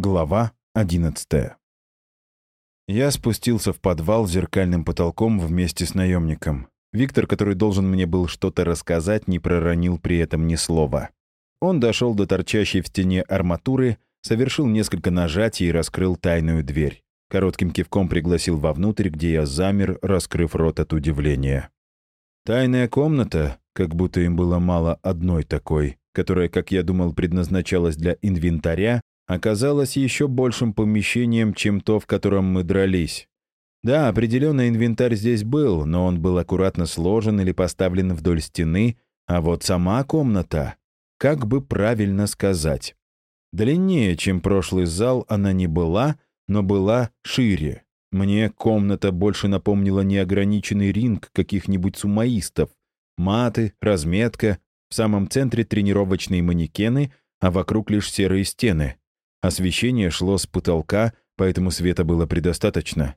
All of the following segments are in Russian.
Глава 11 Я спустился в подвал с зеркальным потолком вместе с наемником. Виктор, который должен мне был что-то рассказать, не проронил при этом ни слова. Он дошел до торчащей в стене арматуры, совершил несколько нажатий и раскрыл тайную дверь. Коротким кивком пригласил вовнутрь, где я замер, раскрыв рот от удивления. Тайная комната, как будто им было мало одной такой, которая, как я думал, предназначалась для инвентаря, оказалось еще большим помещением, чем то, в котором мы дрались. Да, определенно инвентарь здесь был, но он был аккуратно сложен или поставлен вдоль стены, а вот сама комната, как бы правильно сказать, длиннее, чем прошлый зал она не была, но была шире. Мне комната больше напомнила неограниченный ринг каких-нибудь сумаистов. Маты, разметка, в самом центре тренировочные манекены, а вокруг лишь серые стены. Освещение шло с потолка, поэтому света было предостаточно.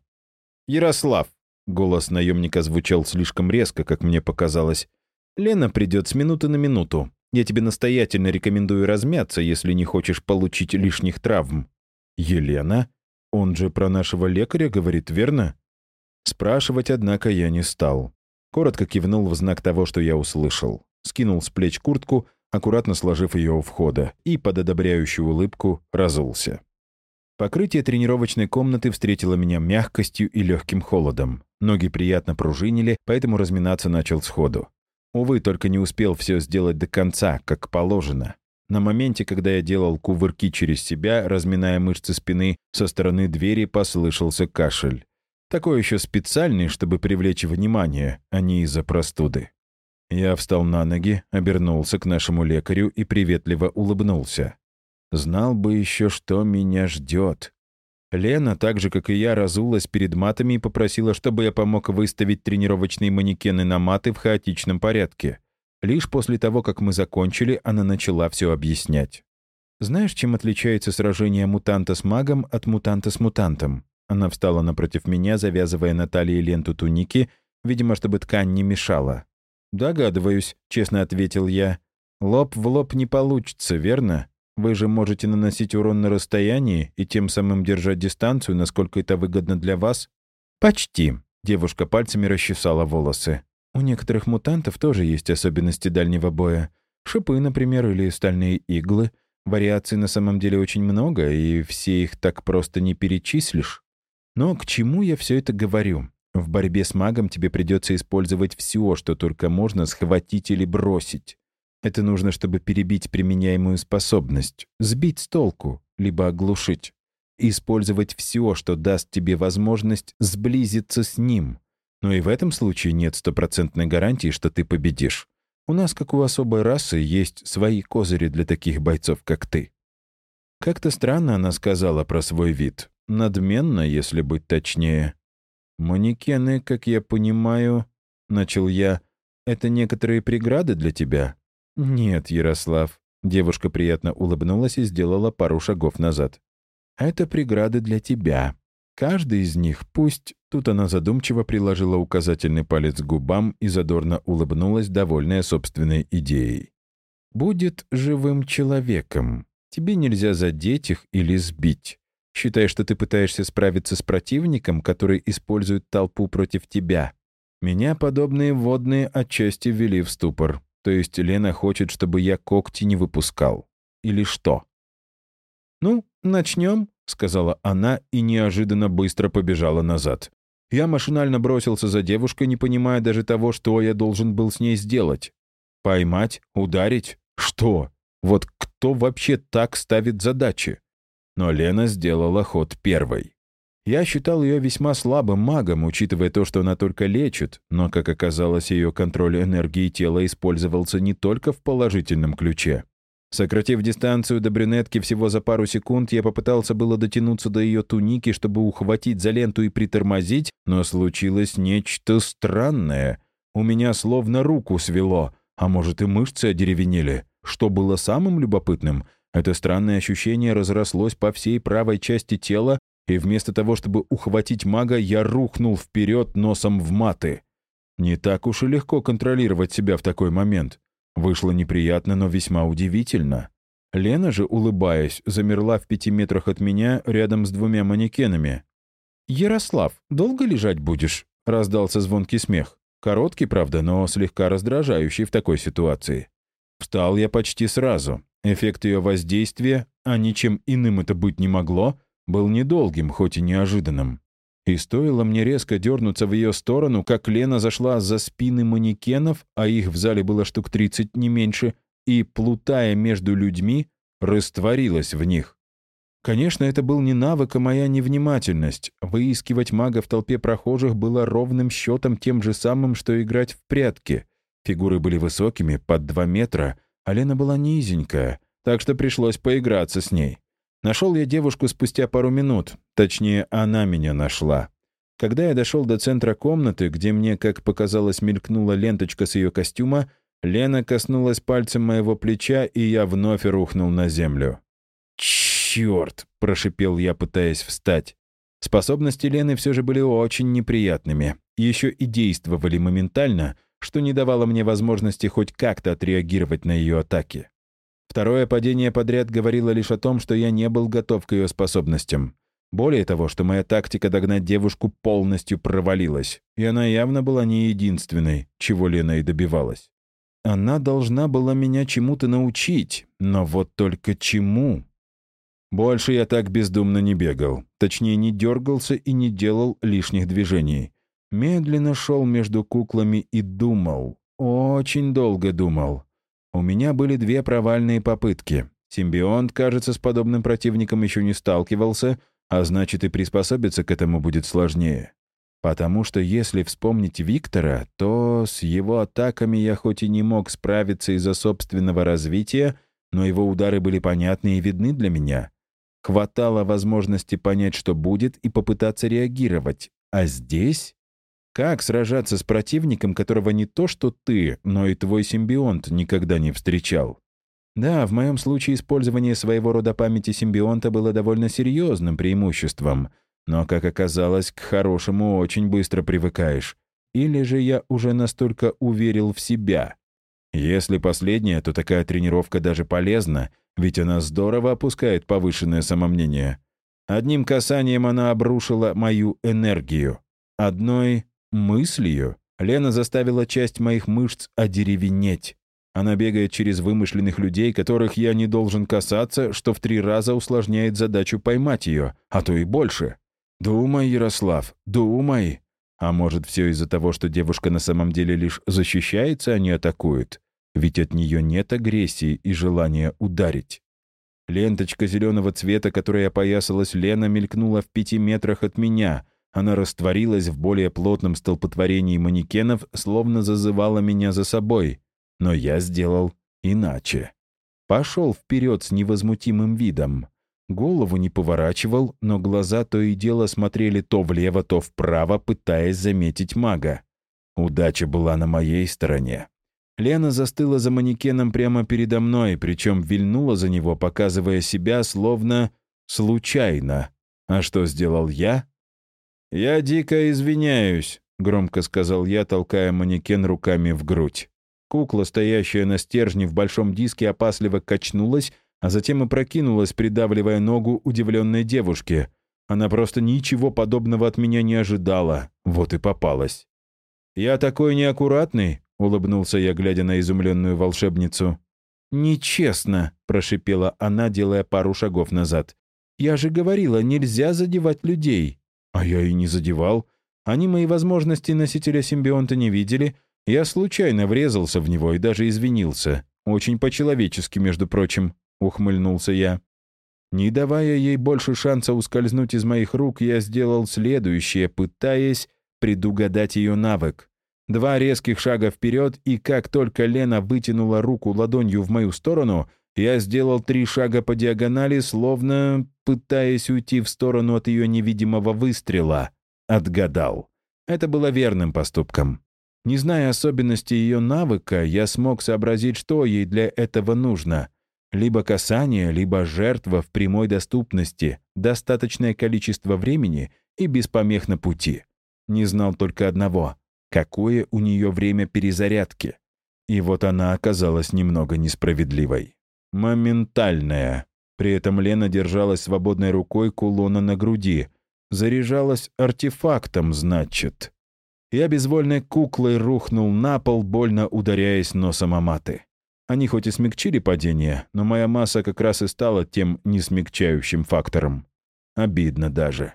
«Ярослав!» — голос наемника звучал слишком резко, как мне показалось. «Лена придет с минуты на минуту. Я тебе настоятельно рекомендую размяться, если не хочешь получить лишних травм». «Елена? Он же про нашего лекаря говорит, верно?» Спрашивать, однако, я не стал. Коротко кивнул в знак того, что я услышал. Скинул с плеч куртку, аккуратно сложив ее у входа, и под одобряющую улыбку разулся. Покрытие тренировочной комнаты встретило меня мягкостью и легким холодом. Ноги приятно пружинили, поэтому разминаться начал сходу. Увы, только не успел все сделать до конца, как положено. На моменте, когда я делал кувырки через себя, разминая мышцы спины, со стороны двери послышался кашель. Такой еще специальный, чтобы привлечь внимание, а не из-за простуды. Я встал на ноги, обернулся к нашему лекарю и приветливо улыбнулся. Знал бы еще, что меня ждет. Лена, так же, как и я, разулась перед матами и попросила, чтобы я помог выставить тренировочные манекены на маты в хаотичном порядке. Лишь после того, как мы закончили, она начала все объяснять. «Знаешь, чем отличается сражение мутанта с магом от мутанта с мутантом?» Она встала напротив меня, завязывая на талии ленту туники, видимо, чтобы ткань не мешала. «Догадываюсь», — честно ответил я. «Лоб в лоб не получится, верно? Вы же можете наносить урон на расстоянии и тем самым держать дистанцию, насколько это выгодно для вас?» «Почти», — девушка пальцами расчесала волосы. «У некоторых мутантов тоже есть особенности дальнего боя. Шипы, например, или стальные иглы. Вариаций на самом деле очень много, и все их так просто не перечислишь. Но к чему я все это говорю? В борьбе с магом тебе придется использовать все, что только можно схватить или бросить. Это нужно, чтобы перебить применяемую способность, сбить с толку, либо оглушить. Использовать все, что даст тебе возможность сблизиться с ним. Но и в этом случае нет стопроцентной гарантии, что ты победишь. У нас, как у особой расы, есть свои козыри для таких бойцов, как ты. Как-то странно она сказала про свой вид. Надменно, если быть точнее. «Манекены, как я понимаю...» — начал я. «Это некоторые преграды для тебя?» «Нет, Ярослав». Девушка приятно улыбнулась и сделала пару шагов назад. «Это преграды для тебя. Каждый из них, пусть...» Тут она задумчиво приложила указательный палец к губам и задорно улыбнулась, довольная собственной идеей. «Будет живым человеком. Тебе нельзя задеть их или сбить. Считай, что ты пытаешься справиться с противником, который использует толпу против тебя. Меня подобные водные отчасти ввели в ступор. То есть Лена хочет, чтобы я когти не выпускал. Или что? «Ну, начнем», — сказала она и неожиданно быстро побежала назад. Я машинально бросился за девушкой, не понимая даже того, что я должен был с ней сделать. Поймать? Ударить? Что? Вот кто вообще так ставит задачи? Но Лена сделала ход первой. Я считал ее весьма слабым магом, учитывая то, что она только лечит, но, как оказалось, ее контроль энергии тела использовался не только в положительном ключе. Сократив дистанцию до брюнетки всего за пару секунд, я попытался было дотянуться до ее туники, чтобы ухватить за ленту и притормозить, но случилось нечто странное. У меня словно руку свело, а может и мышцы одеревенели. Что было самым любопытным — это странное ощущение разрослось по всей правой части тела, и вместо того, чтобы ухватить мага, я рухнул вперед носом в маты. Не так уж и легко контролировать себя в такой момент. Вышло неприятно, но весьма удивительно. Лена же, улыбаясь, замерла в пяти метрах от меня рядом с двумя манекенами. «Ярослав, долго лежать будешь?» — раздался звонкий смех. Короткий, правда, но слегка раздражающий в такой ситуации. Встал я почти сразу. Эффект ее воздействия, а ничем иным это быть не могло, был недолгим, хоть и неожиданным. И стоило мне резко дернуться в ее сторону, как Лена зашла за спины манекенов, а их в зале было штук 30 не меньше, и, плутая между людьми, растворилась в них. Конечно, это был не навык, а моя невнимательность. Выискивать мага в толпе прохожих было ровным счетом тем же самым, что играть в прятки. Фигуры были высокими, под два метра, а Лена была низенькая, так что пришлось поиграться с ней. Нашел я девушку спустя пару минут, точнее, она меня нашла. Когда я дошел до центра комнаты, где мне, как показалось, мелькнула ленточка с ее костюма, Лена коснулась пальцем моего плеча, и я вновь рухнул на землю. «Черт!» — прошипел я, пытаясь встать. Способности Лены все же были очень неприятными. Еще и действовали моментально, что не давало мне возможности хоть как-то отреагировать на ее атаки. Второе падение подряд говорило лишь о том, что я не был готов к ее способностям. Более того, что моя тактика догнать девушку полностью провалилась, и она явно была не единственной, чего Лена и добивалась. Она должна была меня чему-то научить, но вот только чему? Больше я так бездумно не бегал. Точнее, не дергался и не делал лишних движений. Медленно шел между куклами и думал. Очень долго думал. У меня были две провальные попытки. Симбионт, кажется, с подобным противником еще не сталкивался, а значит и приспособиться к этому будет сложнее. Потому что если вспомнить Виктора, то с его атаками я хоть и не мог справиться из-за собственного развития, но его удары были понятны и видны для меня. Хватало возможности понять, что будет, и попытаться реагировать. А здесь? Как сражаться с противником, которого не то что ты, но и твой симбионт никогда не встречал? Да, в моем случае использование своего рода памяти симбионта было довольно серьезным преимуществом — но, как оказалось, к хорошему очень быстро привыкаешь. Или же я уже настолько уверил в себя? Если последнее, то такая тренировка даже полезна, ведь она здорово опускает повышенное самомнение. Одним касанием она обрушила мою энергию. Одной мыслью Лена заставила часть моих мышц одеревенеть. Она бегает через вымышленных людей, которых я не должен касаться, что в три раза усложняет задачу поймать ее, а то и больше. «Думай, Ярослав, думай!» А может, все из-за того, что девушка на самом деле лишь защищается, а не атакует? Ведь от нее нет агрессии и желания ударить. Ленточка зеленого цвета, которая опоясалась Лена, мелькнула в пяти метрах от меня. Она растворилась в более плотном столпотворении манекенов, словно зазывала меня за собой. Но я сделал иначе. Пошел вперед с невозмутимым видом. Голову не поворачивал, но глаза то и дело смотрели то влево, то вправо, пытаясь заметить мага. Удача была на моей стороне. Лена застыла за манекеном прямо передо мной, причем вильнула за него, показывая себя словно случайно. А что сделал я? «Я дико извиняюсь», — громко сказал я, толкая манекен руками в грудь. Кукла, стоящая на стержне в большом диске, опасливо качнулась, а затем и прокинулась, придавливая ногу удивленной девушке. Она просто ничего подобного от меня не ожидала, вот и попалась. «Я такой неаккуратный», — улыбнулся я, глядя на изумленную волшебницу. «Нечестно», — прошипела она, делая пару шагов назад. «Я же говорила, нельзя задевать людей». А я и не задевал. Они мои возможности носителя симбионта не видели. Я случайно врезался в него и даже извинился. Очень по-человечески, между прочим ухмыльнулся я. Не давая ей больше шанса ускользнуть из моих рук, я сделал следующее, пытаясь предугадать ее навык. Два резких шага вперед, и как только Лена вытянула руку ладонью в мою сторону, я сделал три шага по диагонали, словно пытаясь уйти в сторону от ее невидимого выстрела. Отгадал. Это было верным поступком. Не зная особенностей ее навыка, я смог сообразить, что ей для этого нужно — либо касание, либо жертва в прямой доступности, достаточное количество времени и без помех на пути. Не знал только одного — какое у нее время перезарядки. И вот она оказалась немного несправедливой. Моментальная. При этом Лена держалась свободной рукой кулона на груди. Заряжалась артефактом, значит. Я безвольной куклой рухнул на пол, больно ударяясь носом о маты. Они хоть и смягчили падение, но моя масса как раз и стала тем несмягчающим фактором. Обидно даже.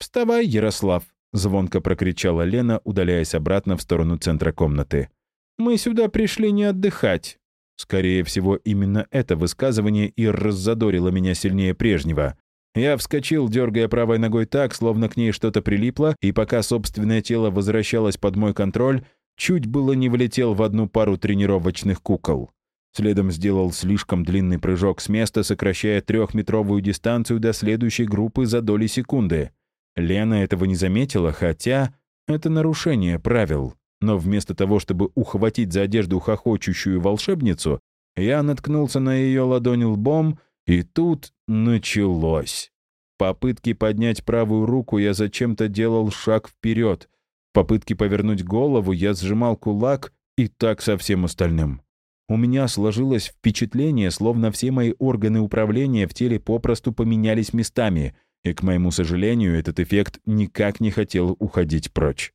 «Вставай, Ярослав!» — звонко прокричала Лена, удаляясь обратно в сторону центра комнаты. «Мы сюда пришли не отдыхать». Скорее всего, именно это высказывание и раззадорило меня сильнее прежнего. Я вскочил, дергая правой ногой так, словно к ней что-то прилипло, и пока собственное тело возвращалось под мой контроль, чуть было не влетел в одну пару тренировочных кукол. Следом сделал слишком длинный прыжок с места, сокращая трехметровую дистанцию до следующей группы за доли секунды. Лена этого не заметила, хотя это нарушение правил. Но вместо того, чтобы ухватить за одежду хохочущую волшебницу, я наткнулся на ее ладонь лбом, и тут началось. В попытке поднять правую руку я зачем-то делал шаг вперед. В попытке повернуть голову я сжимал кулак и так со всем остальным. У меня сложилось впечатление, словно все мои органы управления в теле попросту поменялись местами — и, к моему сожалению, этот эффект никак не хотел уходить прочь.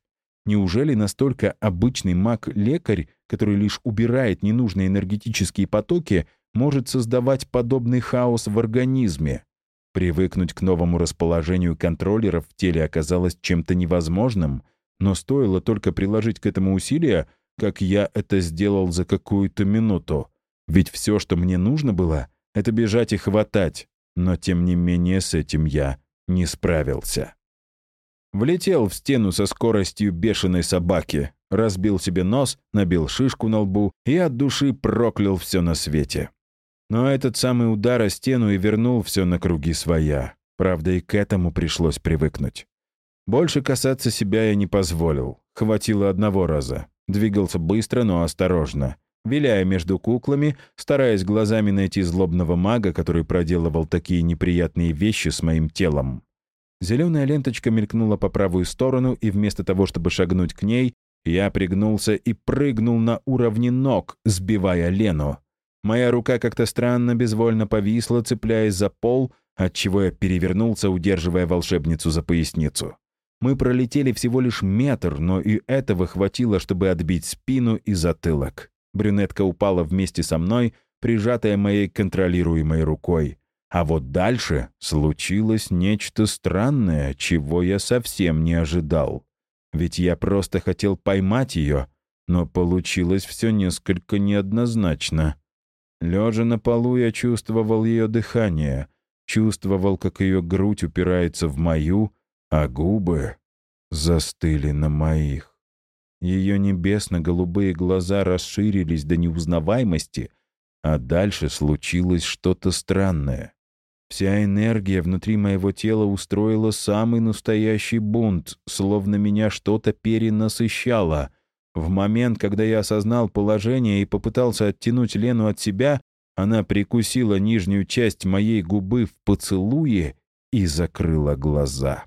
Неужели настолько обычный маг-лекарь, который лишь убирает ненужные энергетические потоки, может создавать подобный хаос в организме? Привыкнуть к новому расположению контроллеров в теле оказалось чем-то невозможным, но стоило только приложить к этому усилия, как я это сделал за какую-то минуту. Ведь все, что мне нужно было, это бежать и хватать, но тем не менее с этим я не справился. Влетел в стену со скоростью бешеной собаки, разбил себе нос, набил шишку на лбу и от души проклял все на свете. Но этот самый удар о стену и вернул все на круги своя. Правда, и к этому пришлось привыкнуть. Больше касаться себя я не позволил. Хватило одного раза. Двигался быстро, но осторожно виляя между куклами, стараясь глазами найти злобного мага, который проделывал такие неприятные вещи с моим телом. Зеленая ленточка мелькнула по правую сторону, и вместо того, чтобы шагнуть к ней, я пригнулся и прыгнул на уровне ног, сбивая Лену. Моя рука как-то странно безвольно повисла, цепляясь за пол, отчего я перевернулся, удерживая волшебницу за поясницу. Мы пролетели всего лишь метр, но и этого хватило, чтобы отбить спину и затылок. Брюнетка упала вместе со мной, прижатая моей контролируемой рукой. А вот дальше случилось нечто странное, чего я совсем не ожидал. Ведь я просто хотел поймать ее, но получилось все несколько неоднозначно. Лежа на полу, я чувствовал ее дыхание, чувствовал, как ее грудь упирается в мою, а губы застыли на моих. Ее небесно-голубые глаза расширились до неузнаваемости, а дальше случилось что-то странное. Вся энергия внутри моего тела устроила самый настоящий бунт, словно меня что-то перенасыщало. В момент, когда я осознал положение и попытался оттянуть Лену от себя, она прикусила нижнюю часть моей губы в поцелуе и закрыла глаза.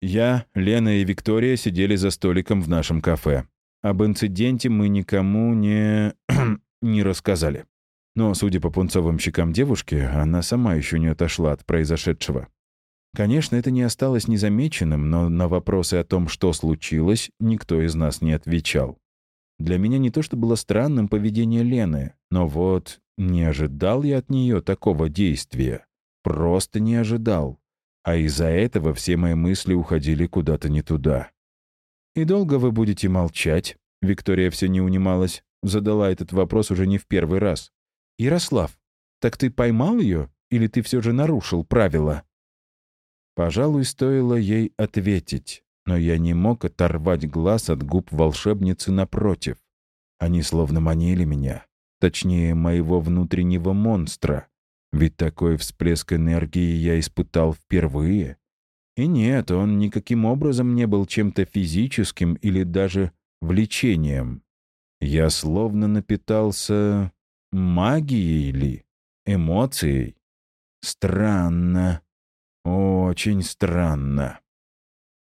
Я, Лена и Виктория сидели за столиком в нашем кафе. Об инциденте мы никому не... не рассказали. Но, судя по пунцовым щекам девушки, она сама еще не отошла от произошедшего. Конечно, это не осталось незамеченным, но на вопросы о том, что случилось, никто из нас не отвечал. Для меня не то что было странным поведение Лены, но вот не ожидал я от нее такого действия. Просто не ожидал а из-за этого все мои мысли уходили куда-то не туда. «И долго вы будете молчать?» Виктория все не унималась, задала этот вопрос уже не в первый раз. «Ярослав, так ты поймал ее или ты все же нарушил правила?» Пожалуй, стоило ей ответить, но я не мог оторвать глаз от губ волшебницы напротив. Они словно манили меня, точнее, моего внутреннего монстра. Ведь такой всплеск энергии я испытал впервые. И нет, он никаким образом не был чем-то физическим или даже влечением. Я словно напитался магией ли, эмоцией. Странно, очень странно.